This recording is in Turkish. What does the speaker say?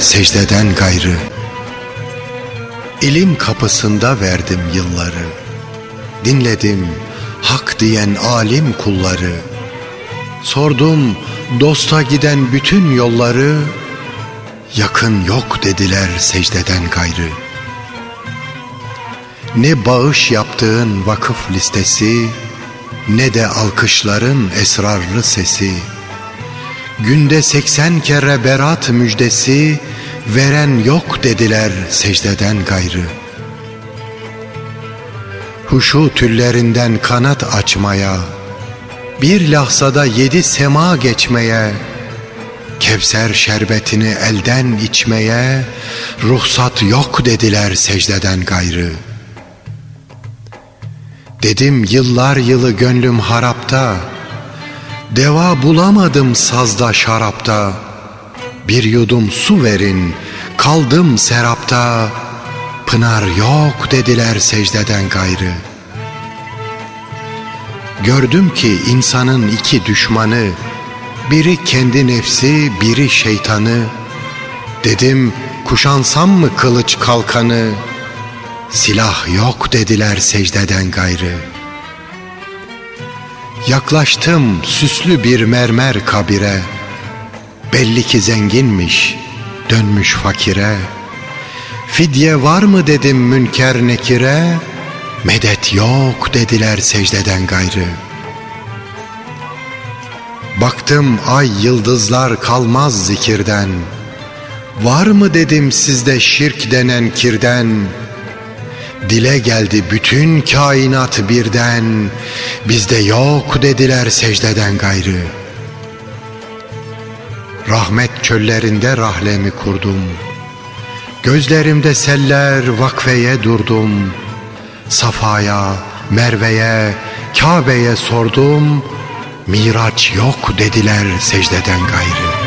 secdeden gayrı. İlim kapısında verdim yılları. Dinledim hak diyen alim kulları. Sordum dosta giden bütün yolları. Yakın yok dediler secdeden gayrı. Ne bağış yaptığın vakıf listesi Ne de alkışların esrarlı sesi Günde seksen kere berat müjdesi Veren yok dediler secdeden gayrı. Huşu tüllerinden kanat açmaya Bir lahzada yedi sema geçmeye Kevser şerbetini elden içmeye Ruhsat yok dediler secdeden gayrı. Dedim yıllar yılı gönlüm harapta Deva bulamadım sazda şarapta. Bir yudum su verin kaldım serapta. Pınar yok dediler secdeden gayrı. Gördüm ki insanın iki düşmanı Biri kendi nefsi biri şeytanı. Dedim kuşansam mı kılıç kalkanı? Silah yok dediler secdeden gayrı Yaklaştım süslü bir mermer kabire. Belli ki zenginmiş dönmüş fakire. Fidye var mı dedim münker nekire. Medet yok dediler secdeden gayrı. Baktım ay yıldızlar kalmaz zikirden. Var mı dedim sizde şirk denen kirden? Dile geldi bütün kainat birden Bizde yok dediler secdeden gayrı. Rahmet çöllerinde rahlemi kurdum. Gözlerimde seller vakfeye durdum. Safaya, Merve'ye, Kabe'ye sordum. Miraç yok dediler secdeden gayrı